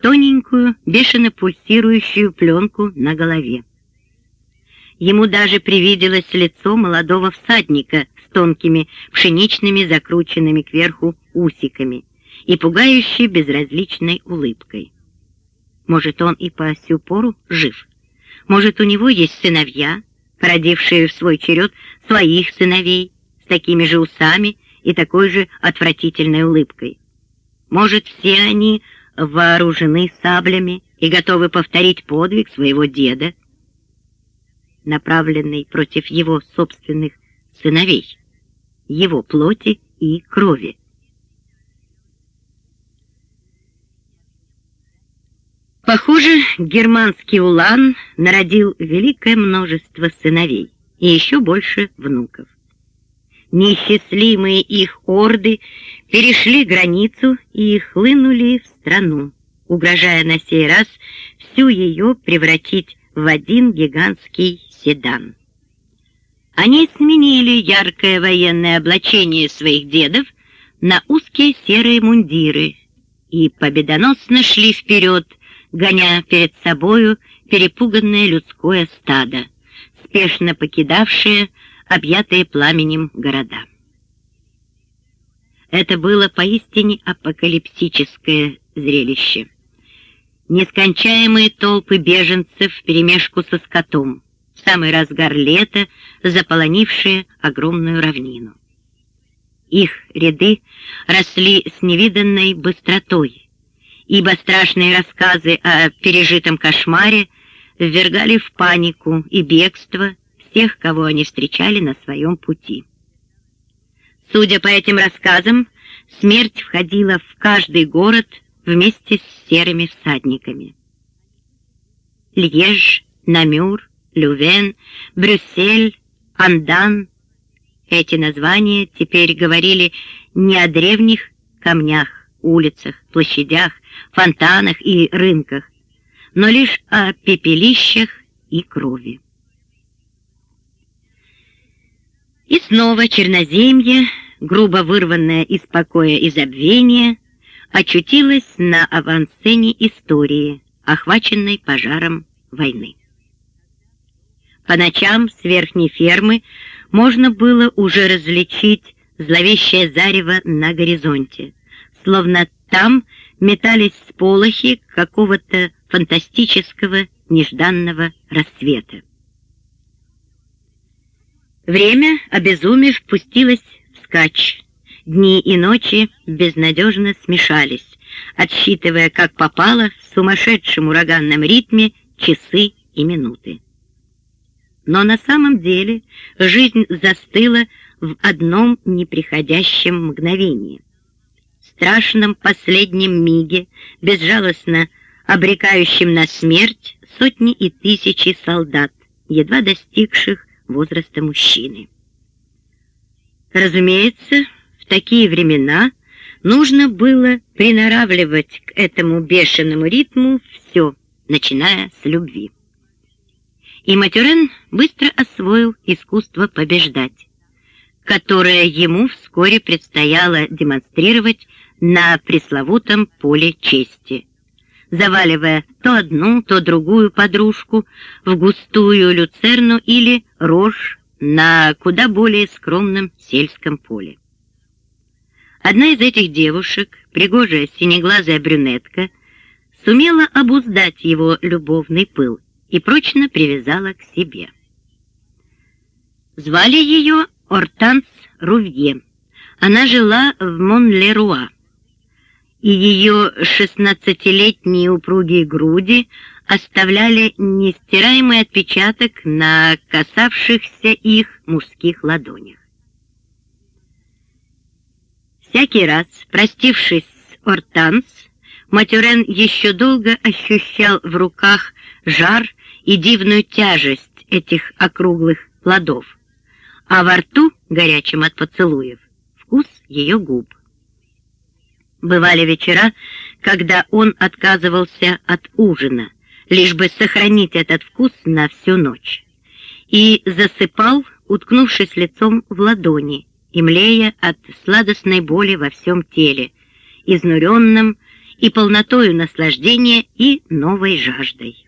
тоненькую, бешено пульсирующую пленку на голове. Ему даже привиделось лицо молодого всадника с тонкими пшеничными закрученными кверху усиками и пугающей безразличной улыбкой. Может, он и по сю пору жив? Может, у него есть сыновья, породившие в свой черед своих сыновей с такими же усами и такой же отвратительной улыбкой? Может, все они вооружены саблями и готовы повторить подвиг своего деда, направленный против его собственных сыновей, его плоти и крови. Похоже, германский улан народил великое множество сыновей и еще больше внуков. Неисчислимые их орды перешли границу и хлынули в страну, угрожая на сей раз всю ее превратить в один гигантский седан. Они сменили яркое военное облачение своих дедов на узкие серые мундиры и победоносно шли вперед, гоня перед собою перепуганное людское стадо, спешно покидавшее объятые пламенем города. Это было поистине апокалипсическое зрелище. Нескончаемые толпы беженцев вперемешку со скотом, в самый разгар лета заполонившие огромную равнину. Их ряды росли с невиданной быстротой, ибо страшные рассказы о пережитом кошмаре ввергали в панику и бегство всех, кого они встречали на своем пути. Судя по этим рассказам, смерть входила в каждый город вместе с серыми всадниками. Льеж, Намюр, Лювен, Брюссель, Андан — эти названия теперь говорили не о древних камнях, улицах, площадях, фонтанах и рынках, но лишь о пепелищах и крови. И снова черноземье, грубо вырванное из покоя и забвения, очутилось на авансцене истории, охваченной пожаром войны. По ночам с верхней фермы можно было уже различить зловещее зарево на горизонте, словно там метались сполохи какого-то фантастического нежданного рассвета. Время, обезумев, пустилось вскачь. Дни и ночи безнадежно смешались, отсчитывая, как попало, в сумасшедшем ураганном ритме часы и минуты. Но на самом деле жизнь застыла в одном неприходящем мгновении. В страшном последнем миге, безжалостно обрекающем на смерть сотни и тысячи солдат, едва достигших возраста мужчины. Разумеется, в такие времена нужно было приноравливать к этому бешеному ритму все, начиная с любви. И Матюрен быстро освоил искусство побеждать, которое ему вскоре предстояло демонстрировать на пресловутом поле чести, заваливая то одну, то другую подружку в густую люцерну или рожь на куда более скромном сельском поле. Одна из этих девушек, пригожая синеглазая брюнетка, сумела обуздать его любовный пыл и прочно привязала к себе. Звали ее Ортанс Рувье. Она жила в Монлеруа, и ее шестнадцатилетние упругие груди оставляли нестираемый отпечаток на касавшихся их мужских ладонях. Всякий раз, простившись с Ортанс, Матюрен еще долго ощущал в руках жар и дивную тяжесть этих округлых плодов, а во рту, горячим от поцелуев, вкус ее губ. Бывали вечера, когда он отказывался от ужина, лишь бы сохранить этот вкус на всю ночь, и засыпал, уткнувшись лицом в ладони и млея от сладостной боли во всем теле, изнуренном и полнотою наслаждения, и новой жаждой.